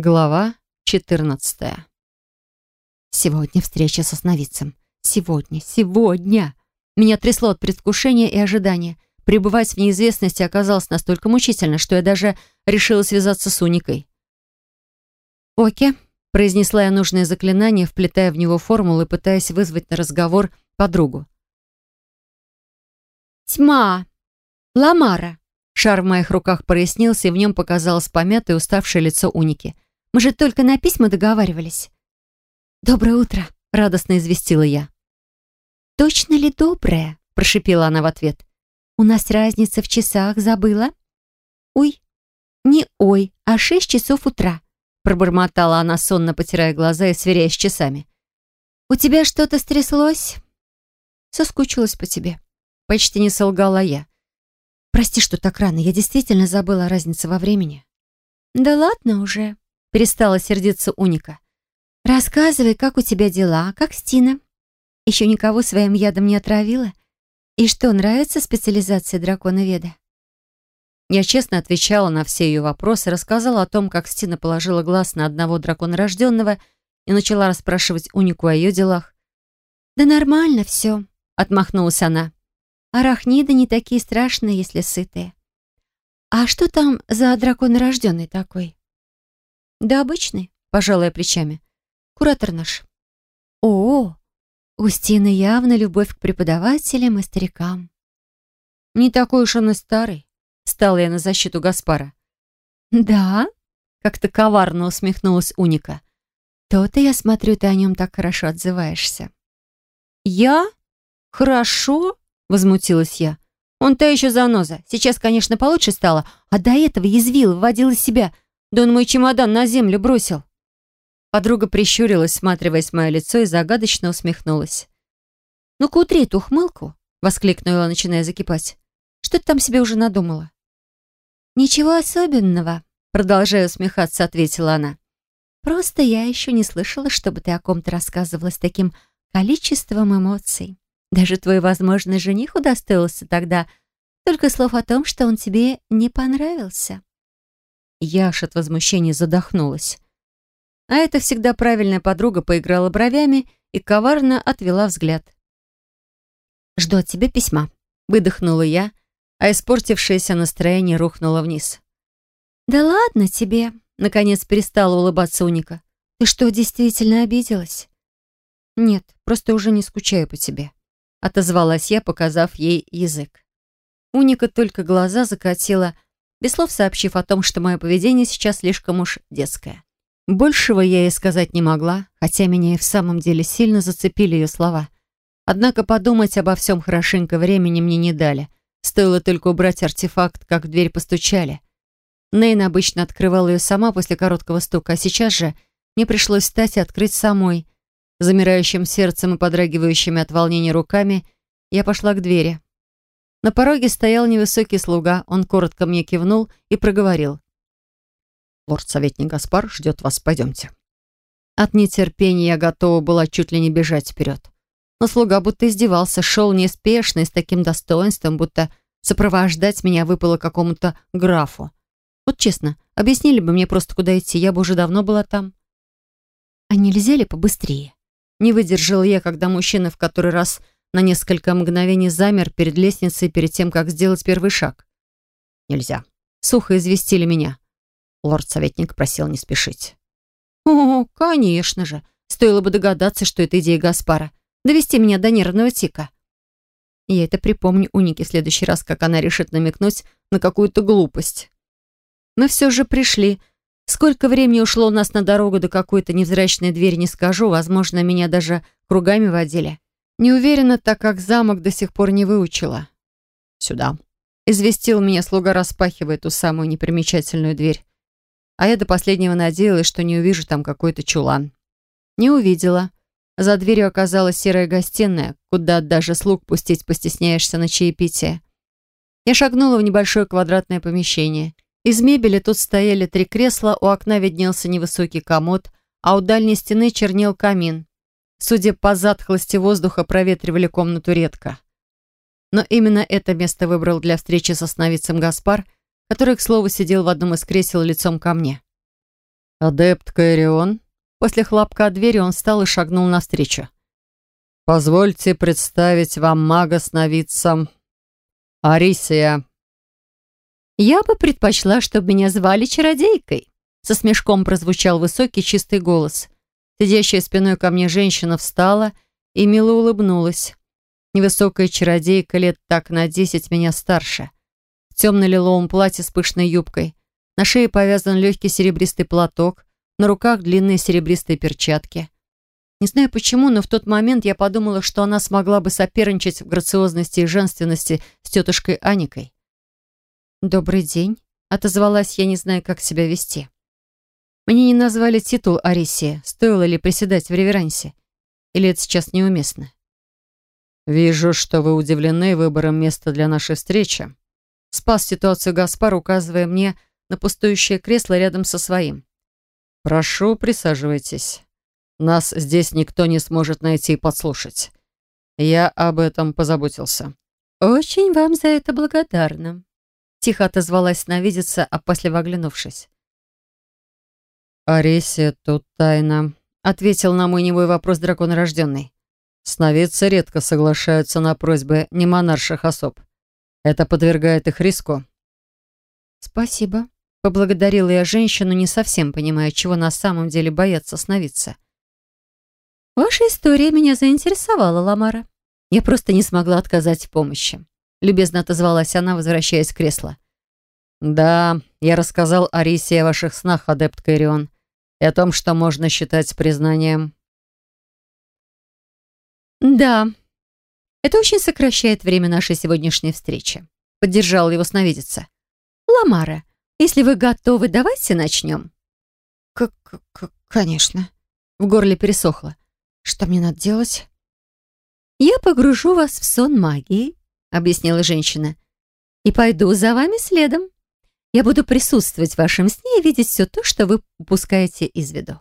Глава 14. Сегодня встреча со сновидцем. Сегодня, сегодня. Меня трясло от предвкушения и ожидания. Пребывать в неизвестности оказалось настолько мучительно, что я даже решила связаться с Уникой. «Оке», — произнесла я нужное заклинание, вплетая в него формулы, пытаясь вызвать на разговор подругу. «Тьма! Ламара!» Шар в моих руках прояснился, и в нем показалось помятое уставшее лицо Уники — мы же только на письма договаривались». «Доброе утро», — радостно известила я. «Точно ли доброе?» — прошипела она в ответ. «У нас разница в часах, забыла?» «Ой, не ой, а шесть часов утра», — пробормотала она, сонно потирая глаза и сверяясь с часами. «У тебя что-то стряслось?» «Соскучилась по тебе». Почти не солгала я. «Прости, что так рано. Я действительно забыла о разнице во времени». «Да ладно уже», Перестала сердиться Уника. «Рассказывай, как у тебя дела, как Стина? Еще никого своим ядом не отравила? И что, нравится специализация дракона-веда?» Я честно отвечала на все ее вопросы, рассказала о том, как Стина положила глаз на одного дракона рожденного и начала расспрашивать Унику о ее делах. «Да нормально все», — отмахнулась она. «Арахниды не такие страшные, если сытые». «А что там за дракон рожденный такой?» «Да обычный», — пожалуй плечами. «Куратор наш». «О, у Стины явно любовь к преподавателям и старикам». «Не такой уж он и старый», — стала я на защиту Гаспара. «Да?» — как-то коварно усмехнулась Уника. «То-то, я смотрю, ты о нем так хорошо отзываешься». «Я? Хорошо?» — возмутилась я. «Он та еще заноза. Сейчас, конечно, получше стало, а до этого язвил, вводил из себя. Да он мой чемодан на землю бросил. Подруга прищурилась, всматриваясь в мое лицо, и загадочно усмехнулась. «Ну-ка, утри эту ухмылку!» — воскликнула, начиная закипать. «Что ты там себе уже надумала?» «Ничего особенного», — продолжая усмехаться, ответила она. «Просто я еще не слышала, чтобы ты о ком-то рассказывала с таким количеством эмоций. Даже твой возможный жених удостоился тогда только слов о том, что он тебе не понравился». Я аж от возмущения задохнулась. А эта всегда правильная подруга поиграла бровями и коварно отвела взгляд. «Жду от тебя письма», — выдохнула я, а испортившееся настроение рухнуло вниз. «Да ладно тебе», — наконец перестала улыбаться Уника. «Ты что, действительно обиделась?» «Нет, просто уже не скучаю по тебе», — отозвалась я, показав ей язык. Уника только глаза закатила, — без слов сообщив о том, что мое поведение сейчас слишком уж детское. Большего я ей сказать не могла, хотя меня и в самом деле сильно зацепили ее слова. Однако подумать обо всем хорошенько времени мне не дали. Стоило только убрать артефакт, как в дверь постучали. Нейн обычно открывала ее сама после короткого стука, а сейчас же мне пришлось встать и открыть самой. Замирающим сердцем и подрагивающими от волнения руками я пошла к двери. На пороге стоял невысокий слуга, он коротко мне кивнул и проговорил. «Лорд-советник Гаспар ждет вас, пойдемте». От нетерпения я готова была чуть ли не бежать вперед. Но слуга будто издевался, шел неспешно и с таким достоинством, будто сопровождать меня выпало какому-то графу. Вот честно, объяснили бы мне просто, куда идти, я бы уже давно была там. А нельзя ли побыстрее? Не выдержала я, когда мужчина в который раз на несколько мгновений замер перед лестницей перед тем, как сделать первый шаг. «Нельзя». Сухо известили меня. Лорд-советник просил не спешить. «О, конечно же. Стоило бы догадаться, что это идея Гаспара. Довести меня до нервного тика». Я это припомню у Ники в следующий раз, как она решит намекнуть на какую-то глупость. Мы все же пришли. Сколько времени ушло у нас на дорогу до какой-то невзрачной двери, не скажу. Возможно, меня даже кругами водили. Не уверена, так как замок до сих пор не выучила. «Сюда», — известил меня слуга, распахивая ту самую непримечательную дверь. А я до последнего надеялась, что не увижу там какой-то чулан. Не увидела. За дверью оказалась серая гостиная, куда даже слуг пустить постесняешься на чаепитие. Я шагнула в небольшое квадратное помещение. Из мебели тут стояли три кресла, у окна виднелся невысокий комод, а у дальней стены чернел камин. Судя по затхлости воздуха, проветривали комнату редко. Но именно это место выбрал для встречи со сновидцем Гаспар, который, к слову, сидел в одном из кресел лицом ко мне. «Адепт Кайрион?» После хлопка от двери он встал и шагнул навстречу. «Позвольте представить вам мага-сновидца Арисия». «Я бы предпочла, чтобы меня звали чародейкой», со смешком прозвучал высокий чистый голос. Сидящая спиной ко мне женщина встала и мило улыбнулась. Невысокая чародейка лет так на десять меня старше. В темно-лиловом платье с пышной юбкой. На шее повязан легкий серебристый платок, на руках длинные серебристые перчатки. Не знаю почему, но в тот момент я подумала, что она смогла бы соперничать в грациозности и женственности с тетушкой Аникой. «Добрый день», — отозвалась я, не зная, как себя вести. Мне не назвали титул Арисия, стоило ли приседать в реверансе. Или это сейчас неуместно? «Вижу, что вы удивлены выбором места для нашей встречи», спас ситуацию Гаспар, указывая мне на пустующее кресло рядом со своим. «Прошу, присаживайтесь. Нас здесь никто не сможет найти и подслушать. Я об этом позаботился». «Очень вам за это благодарна», — тихо отозвалась сновидица, опасливо оглянувшись. «Аресия, тут тайна», — ответил на мой немой вопрос дракон рожденный. «Сновидцы редко соглашаются на просьбы немонарших особ. Это подвергает их риску». «Спасибо», Поблагодарила я женщину, не совсем понимая, чего на самом деле боятся сновидца. «Ваша история меня заинтересовала, Ламара. Я просто не смогла отказать в помощи», — любезно отозвалась она, возвращаясь в кресло. «Да, я рассказал Арисе о ваших снах, адепт Кайрион, и о том, что можно считать признанием». «Да, это очень сокращает время нашей сегодняшней встречи», — поддержала его сновидица. «Ламара, если вы готовы, давайте начнем». Как, как, конечно. В горле пересохло. Что мне надо делать? «Я погружу вас в сон магии», — объяснила женщина, «и пойду за вами следом. Я буду присутствовать в вашем сне и видеть все то, что вы упускаете из виду.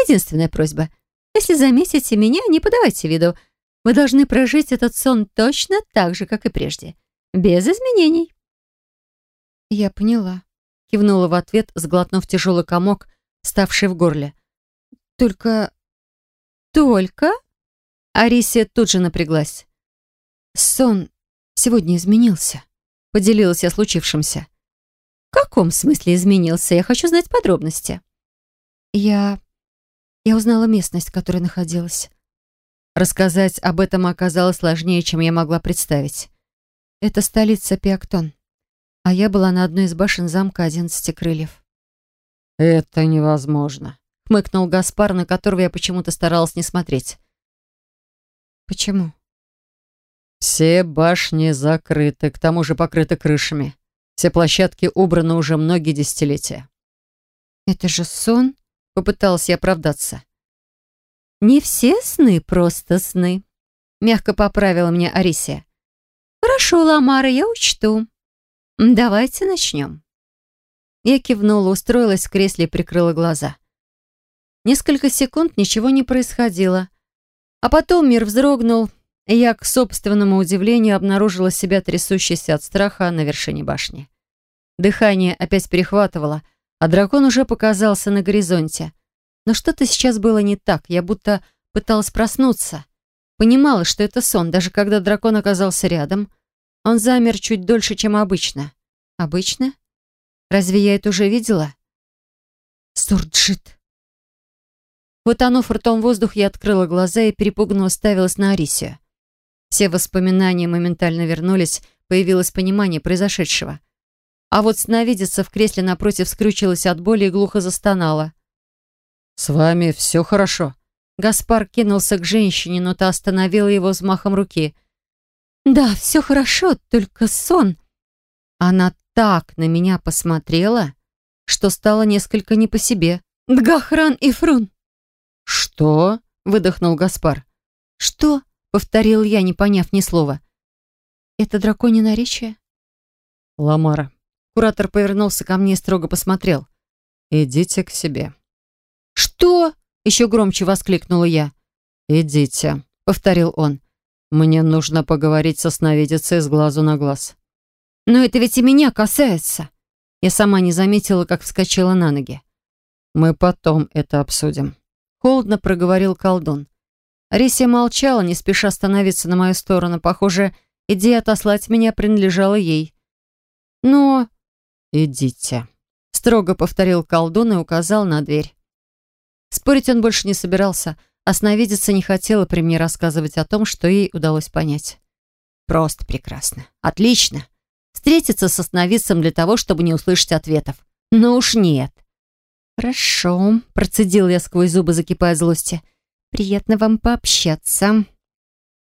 Единственная просьба. Если заметите меня, не подавайте виду. Вы должны прожить этот сон точно так же, как и прежде. Без изменений». Я поняла. Кивнула в ответ, сглотнув тяжелый комок, ставший в горле. «Только... только...» Арисия тут же напряглась. «Сон сегодня изменился», — поделилась я случившимся. «В каком смысле изменился? Я хочу знать подробности». «Я... я узнала местность, в которой находилась». Рассказать об этом оказалось сложнее, чем я могла представить. Это столица Пиактон а я была на одной из башен замка одиннадцати крыльев. «Это невозможно», — хмыкнул Гаспар, на которого я почему-то старалась не смотреть. «Почему?» «Все башни закрыты, к тому же покрыты крышами. Все площадки убраны уже многие десятилетия». «Это же сон?» — попыталась я оправдаться. «Не все сны просто сны», — мягко поправила мне Арисия. «Хорошо, Ламара, я учту. «Давайте начнем». Я кивнула, устроилась в кресле и прикрыла глаза. Несколько секунд ничего не происходило. А потом мир вздрогнул, я, к собственному удивлению, обнаружила себя трясущейся от страха на вершине башни. Дыхание опять перехватывало, а дракон уже показался на горизонте. Но что-то сейчас было не так, я будто пыталась проснуться. Понимала, что это сон, даже когда дракон оказался рядом — он замер чуть дольше, чем обычно. Обычно? Разве я это уже видела? Сурджит. Оно, ртом воздух, я открыла глаза и перепуганно уставилась на Арисию. Все воспоминания моментально вернулись, появилось понимание произошедшего. А вот сновидица в кресле напротив скрючилась от боли и глухо застонала. «С вами все хорошо?» Гаспар кинулся к женщине, но та остановила его взмахом руки. «Да, все хорошо, только сон». Она так на меня посмотрела, что стало несколько не по себе. «Дгахран и Фрун». «Что?» — выдохнул Гаспар. «Что?» — повторил я, не поняв ни слова. «Это драконье наречие?» «Ламара». Куратор повернулся ко мне и строго посмотрел. «Идите к себе». «Что?» — еще громче воскликнула я. «Идите», — повторил он. Мне нужно поговорить со сновидицей с глазу на глаз. Но это ведь и меня касается. Я сама не заметила, как вскочила на ноги. «Мы потом это обсудим», — холодно проговорил колдун. Арисия молчала, не спеша становиться на мою сторону. Похоже, идея отослать меня принадлежала ей. «Но...» «Идите», — строго повторил колдун и указал на дверь. Спорить он больше не собирался, а сновидица не хотела при мне рассказывать о том, что ей удалось понять. Просто прекрасно. Отлично. Встретиться со сновидцем для того, чтобы не услышать ответов. Но уж нет. «Хорошо», — процедил я сквозь зубы, закипая злости. «Приятно вам пообщаться».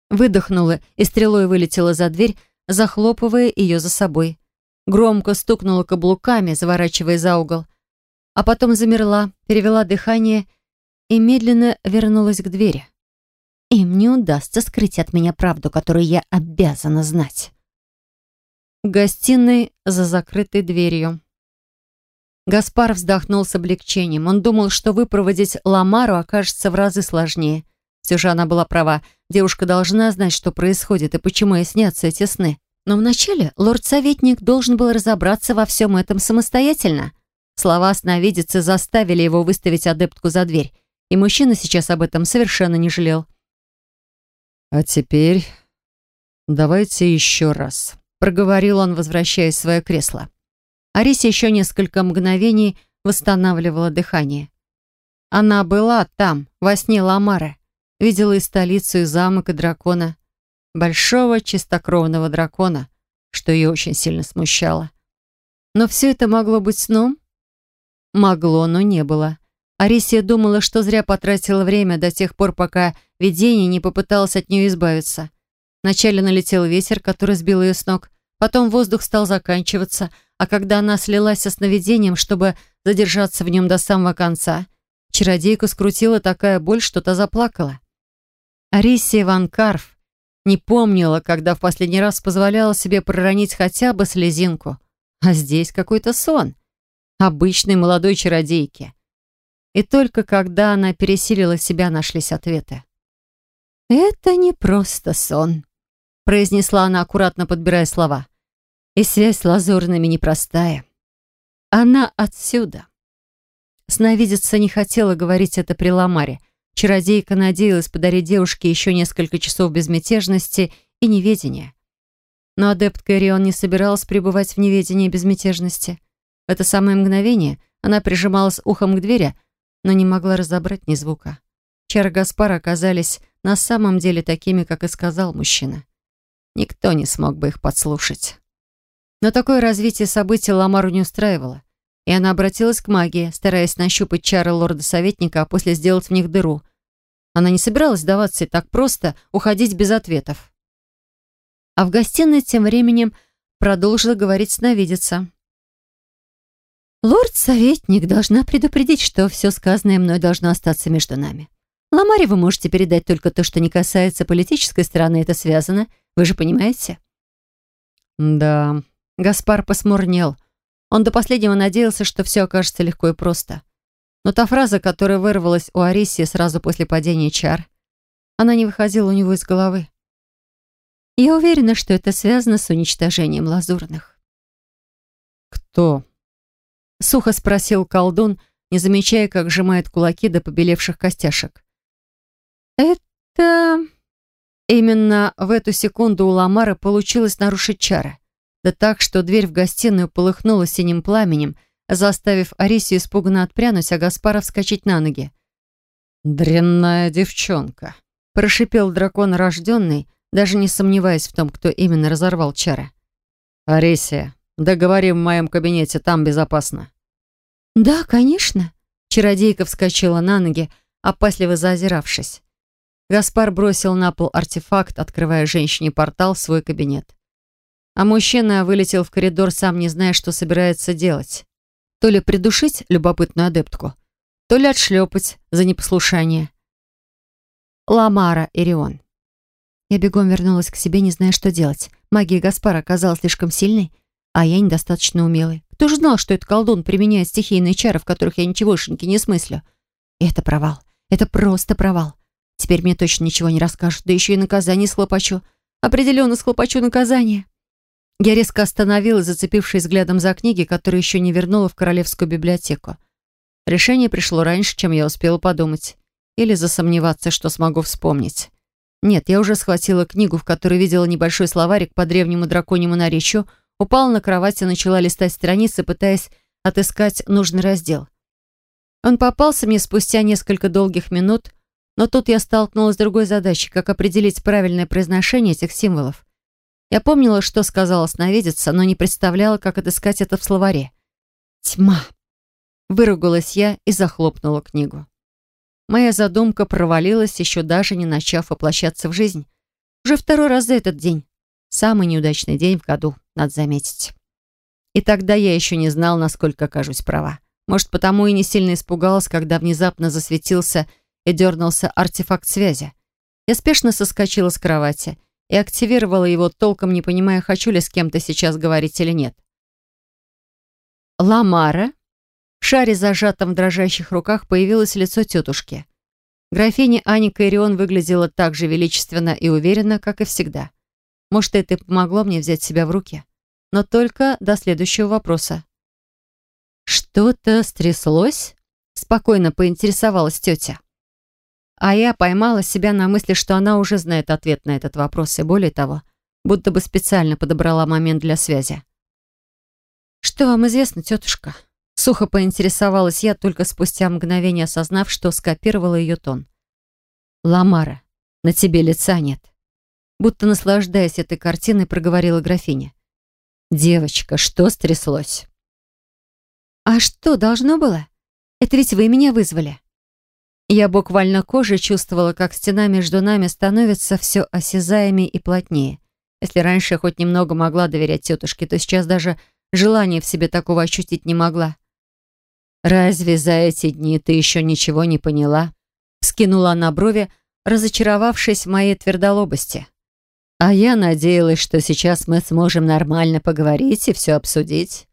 Выдохнула и стрелой вылетела за дверь, захлопывая ее за собой. Громко стукнула каблуками, заворачивая за угол. А потом замерла, перевела дыхание и медленно вернулась к двери. Им не удастся скрыть от меня правду, которую я обязана знать. В гостиной за закрытой дверью. Гаспар вздохнул с облегчением. Он думал, что выпроводить Ламару окажется в разы сложнее. Все же она была права. Девушка должна знать, что происходит и почему ей снятся эти сны. Но вначале лорд-советник должен был разобраться во всем этом самостоятельно. Слова сновидицы заставили его выставить адептку за дверь, и мужчина сейчас об этом совершенно не жалел. «А теперь давайте еще раз», — проговорил он, возвращаясь в свое кресло. Ариса еще несколько мгновений восстанавливала дыхание. Она была там, во сне Ламары, видела и столицу, и замок, и дракона. Большого чистокровного дракона, что ее очень сильно смущало. Но все это могло быть сном? Могло, но не было. Арисия думала, что зря потратила время до тех пор, пока видение не попыталось от нее избавиться. Вначале налетел ветер, который сбил ее с ног, потом воздух стал заканчиваться, а когда она слилась со сновидением, чтобы задержаться в нем до самого конца, чародейку скрутила такая боль, что та заплакала. Арисия Ван Карф не помнила, когда в последний раз позволяла себе проронить хотя бы слезинку. А здесь какой-то сон. Обычной молодой чародейки. И только когда она пересилила себя, нашлись ответы. «Это не просто сон», — произнесла она, аккуратно подбирая слова. «И связь с лазурными непростая. Она отсюда». Сновидица не хотела говорить это при Ламаре. Чародейка надеялась подарить девушке еще несколько часов безмятежности и неведения. Но адепт Кэрион не собиралась пребывать в неведении и безмятежности. В это самое мгновение она прижималась ухом к двери, но не могла разобрать ни звука. Чары Гаспара оказались на самом деле такими, как и сказал мужчина. Никто не смог бы их подслушать. Но такое развитие событий Ламару не устраивало, и она обратилась к магии, стараясь нащупать чары лорда-советника, а после сделать в них дыру. Она не собиралась сдаваться и так просто уходить без ответов. А в гостиной тем временем продолжила говорить сновидица. Лорд-советник должна предупредить, что все сказанное мной должно остаться между нами. Ламаре вы можете передать только то, что не касается политической стороны, это связано. Вы же понимаете? Да. Гаспар посмурнел. Он до последнего надеялся, что все окажется легко и просто. Но та фраза, которая вырвалась у Арисии сразу после падения чар, она не выходила у него из головы. Я уверена, что это связано с уничтожением лазурных. «Кто?» Сухо спросил колдун, не замечая, как сжимает кулаки до побелевших костяшек. «Это...» Именно в эту секунду у Ламары получилось нарушить чары. Да так, что дверь в гостиную полыхнула синим пламенем, заставив Арисию испуганно отпрянуть, а Гаспара вскочить на ноги. «Дрянная девчонка», — прошипел дракон рожденный, даже не сомневаясь в том, кто именно разорвал чары. «Арисия, договори в моем кабинете, там безопасно». «Да, конечно». Чародейка вскочила на ноги, опасливо заозиравшись. Гаспар бросил на пол артефакт, открывая женщине портал в свой кабинет. А мужчина вылетел в коридор, сам не зная, что собирается делать. То ли придушить любопытную адептку, то ли отшлепать за непослушание. Ламара Ирион. Я бегом вернулась к себе, не зная, что делать. Магия Гаспара оказалась слишком сильной, а я недостаточно умелой. Кто же знал, что этот колдун применяет стихийные чары, в которых я ничегошеньки не смыслю? Это провал. Это просто провал. Теперь мне точно ничего не расскажут, да еще и наказание схлопочу. Определенно схлопочу наказание. Я резко остановилась, зацепившись взглядом за книги, которые еще не вернула в королевскую библиотеку. Решение пришло раньше, чем я успела подумать. Или засомневаться, что смогу вспомнить. Нет, я уже схватила книгу, в которой видела небольшой словарик по древнему драконьему наречию, упала на кровать и начала листать страницы, пытаясь отыскать нужный раздел. Он попался мне спустя несколько долгих минут, но тут я столкнулась с другой задачей, как определить правильное произношение этих символов. Я помнила, что сказала сновидица, но не представляла, как отыскать это в словаре. «Тьма!» Выругалась я и захлопнула книгу. Моя задумка провалилась, еще даже не начав воплощаться в жизнь. Уже второй раз за этот день. Самый неудачный день в году, надо заметить. И тогда я еще не знал, насколько окажусь права. Может, потому и не сильно испугалась, когда внезапно засветился и дернулся артефакт связи. Я спешно соскочила с кровати и активировала его, толком не понимая, хочу ли с кем-то сейчас говорить или нет. «Ламара?» В шаре, зажатом в дрожащих руках, появилось лицо тетушки. Графиня Аника Ирион выглядела так же величественно и уверенно, как и всегда. Может, это и помогло мне взять себя в руки. Но только до следующего вопроса. «Что-то стряслось?» Спокойно поинтересовалась тетя. А я поймала себя на мысли, что она уже знает ответ на этот вопрос, и более того, будто бы специально подобрала момент для связи. «Что вам известно, тетушка?» Сухо поинтересовалась я, только спустя мгновение осознав, что скопировала ее тон. «Ламара, на тебе лица нет». Будто наслаждаясь этой картиной, проговорила графиня. «Девочка, что стряслось?» «А что должно было? Это ведь вы меня вызвали». Я буквально кожей чувствовала, как стена между нами становится все осязаемее и плотнее. Если раньше я хоть немного могла доверять тетушке, то сейчас даже желания в себе такого ощутить не могла. «Разве за эти дни ты еще ничего не поняла?» Скинула она брови, разочаровавшись в моей твердолобости. «А я надеялась, что сейчас мы сможем нормально поговорить и все обсудить».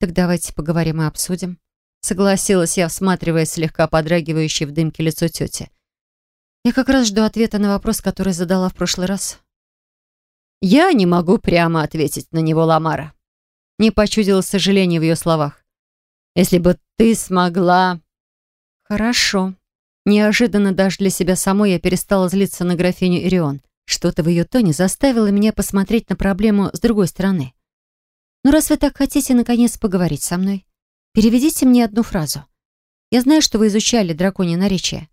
«Так давайте поговорим и обсудим», — согласилась я, всматриваясь слегка подрагивающее в дымке лицо тети. «Я как раз жду ответа на вопрос, который задала в прошлый раз». «Я не могу прямо ответить на него, Ламара». Не почудилось сожаление в ее словах. Если бы ты смогла...» «Хорошо». Неожиданно даже для себя самой я перестала злиться на графиню Ирион. Что-то в ее тоне заставило меня посмотреть на проблему с другой стороны. «Ну, раз вы так хотите, наконец, поговорить со мной, переведите мне одну фразу. Я знаю, что вы изучали драконье наречие.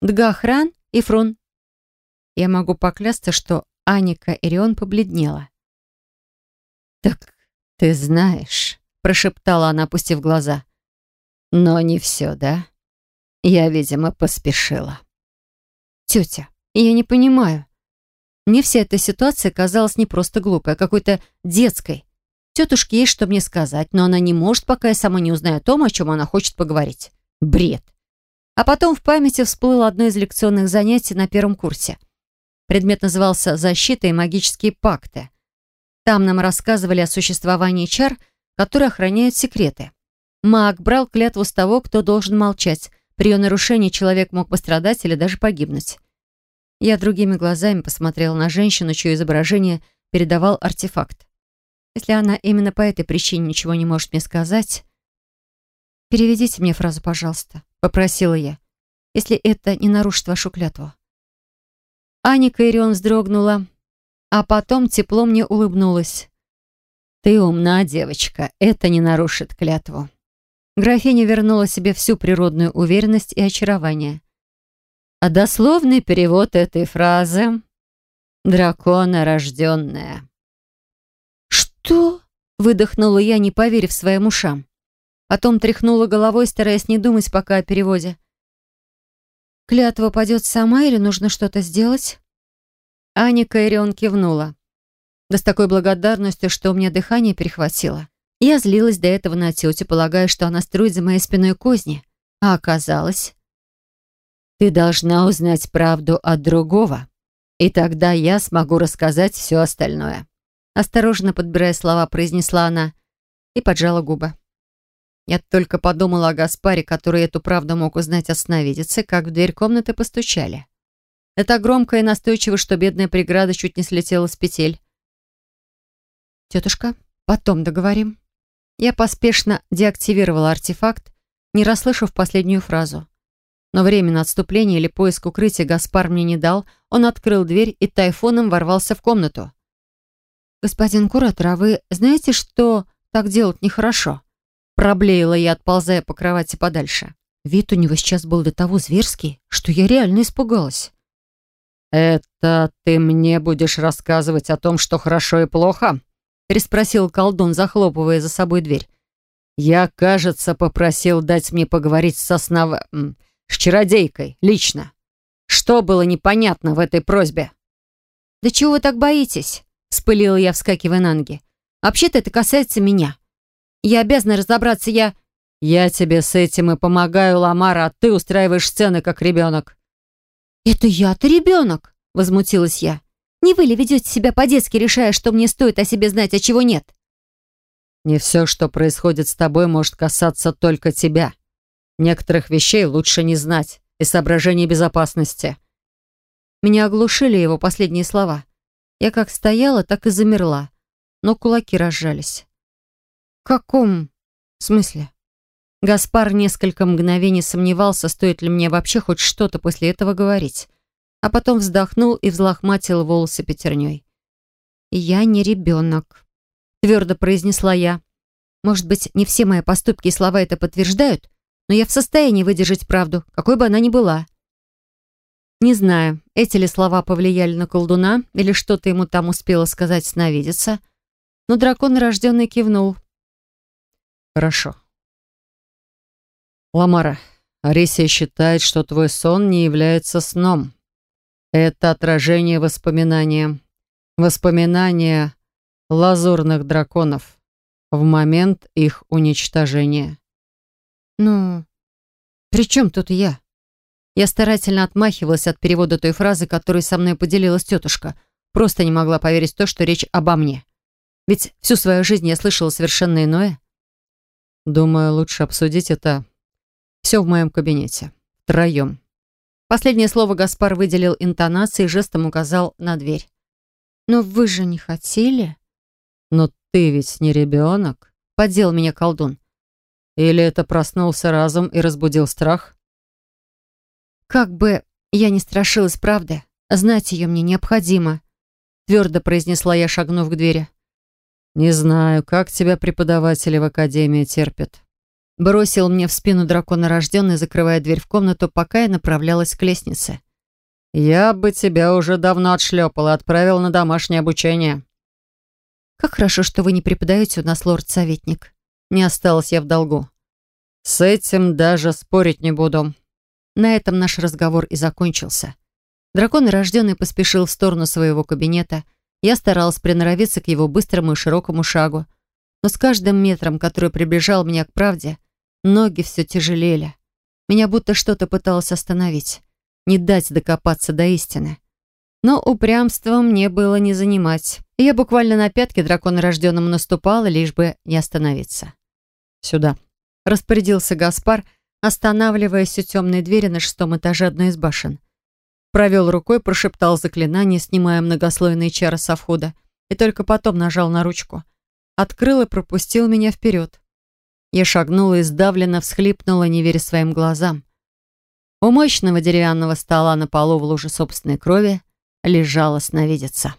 Дгахран и Фрун. Я могу поклясться, что Аника Ирион побледнела. «Так ты знаешь...» прошептала она, опустив глаза. «Но не все, да? Я, видимо, поспешила». «Тетя, я не понимаю. Мне вся эта ситуация казалась не просто глупой, а какой-то детской. Тетушке есть что мне сказать, но она не может, пока я сама не узнаю о том, о чем она хочет поговорить. Бред». А потом в памяти всплыло одно из лекционных занятий на первом курсе. Предмет назывался «Защита и магические пакты». Там нам рассказывали о существовании чар – которые охраняют секреты. Маг брал клятву с того, кто должен молчать. При ее нарушении человек мог пострадать или даже погибнуть. Я другими глазами посмотрела на женщину, чье изображение передавал артефакт. Если она именно по этой причине ничего не может мне сказать... «Переведите мне фразу, пожалуйста», — попросила я, «если это не нарушит вашу клятву». Аника Ирион вздрогнула, а потом тепло мне улыбнулась. «Ты умна, девочка, это не нарушит клятву». Графиня вернула себе всю природную уверенность и очарование. А дословный перевод этой фразы «дракона рожденная». «Что?» — выдохнула я, не поверив своим ушам. Потом тряхнула головой, стараясь не думать пока о переводе. «Клятва падет сама или нужно что-то сделать?» Аня Кайрион кивнула. Да с такой благодарностью, что у меня дыхание перехватило. Я злилась до этого на тетю, полагая, что она строит за моей спиной козни. А оказалось... Ты должна узнать правду от другого, и тогда я смогу рассказать все остальное. Осторожно подбирая слова, произнесла она и поджала губы. Я только подумала о Гаспаре, который эту правду мог узнать от сновидицы, как в дверь комнаты постучали. Это громко и настойчиво, что бедная преграда чуть не слетела с петель. «Тетушка, потом договорим». Я поспешно деактивировала артефакт, не расслышав последнюю фразу. Но время на отступление или поиск укрытия Гаспар мне не дал. Он открыл дверь и тайфоном ворвался в комнату. «Господин куратор, а вы знаете, что так делать нехорошо?» Проблеяла я, отползая по кровати подальше. Вид у него сейчас был до того зверский, что я реально испугалась. «Это ты мне будешь рассказывать о том, что хорошо и плохо?» переспросил колдун, захлопывая за собой дверь. «Я, кажется, попросил дать мне поговорить с основ... с чародейкой, лично. Что было непонятно в этой просьбе?» «Да чего вы так боитесь?» — вспылила я, вскакивая на ноги. «Вообще-то это касается меня. Я обязана разобраться, я...» «Я тебе с этим и помогаю, Ламара, а ты устраиваешь сцены, как ребенок». «Это я-то ребенок?» — возмутилась я. «Не вы ли ведете себя по-детски, решая, что мне стоит о себе знать, а чего нет?» «Не все, что происходит с тобой, может касаться только тебя. Некоторых вещей лучше не знать из соображений безопасности». Меня оглушили его последние слова. Я как стояла, так и замерла, но кулаки разжались. «В каком смысле?» Гаспар несколько мгновений сомневался, стоит ли мне вообще хоть что-то после этого говорить, а потом вздохнул и взлохматил волосы пятерней. «Я не ребенок», — твердо произнесла я. «Может быть, не все мои поступки и слова это подтверждают, но я в состоянии выдержать правду, какой бы она ни была». Не знаю, эти ли слова повлияли на колдуна, или что-то ему там успело сказать сновидеться, но дракон рожденный кивнул. «Хорошо. Ламара, Арисия считает, что твой сон не является сном. Это отражение воспоминания. Воспоминания лазурных драконов в момент их уничтожения». «Ну, при чем тут я?» Я старательно отмахивалась от перевода той фразы, которой со мной поделилась тетушка. Просто не могла поверить в то, что речь обо мне. Ведь всю свою жизнь я слышала совершенно иное. Думаю, лучше обсудить это все в моем кабинете. Втроем. Последнее слово Гаспар выделил интонацией и жестом указал на дверь. «Но вы же не хотели?» «Но ты ведь не ребенок», — поддел меня колдун. «Или это проснулся разум и разбудил страх?» «Как бы я не страшилась правды, знать ее мне необходимо», твердо произнесла я, шагнув к двери. «Не знаю, как тебя преподаватели в академии терпят». Бросил мне в спину дракона рожденный, закрывая дверь в комнату, пока я направлялась к лестнице. «Я бы тебя уже давно отшлепал и отправил на домашнее обучение». «Как хорошо, что вы не преподаете у нас, лорд-советник». Не осталась я в долгу. «С этим даже спорить не буду», на этом наш разговор и закончился. Дракон рожденный поспешил в сторону своего кабинета. Я старалась приноровиться к его быстрому и широкому шагу. Но с каждым метром, который приближал меня к правде, ноги все тяжелели. Меня будто что-то пыталось остановить, не дать докопаться до истины. Но упрямством мне было не занимать. И я буквально на пятки дракона рожденному наступала, лишь бы не остановиться. «Сюда», — распорядился Гаспар, — останавливаясь у темной двери на шестом этаже одной из башен. Провел рукой, прошептал заклинание, снимая многослойные чары со входа, и только потом нажал на ручку. Открыл и пропустил меня вперед. Я шагнула и сдавленно всхлипнула, не веря своим глазам. У мощного деревянного стола на полу в луже собственной крови лежала сновидица.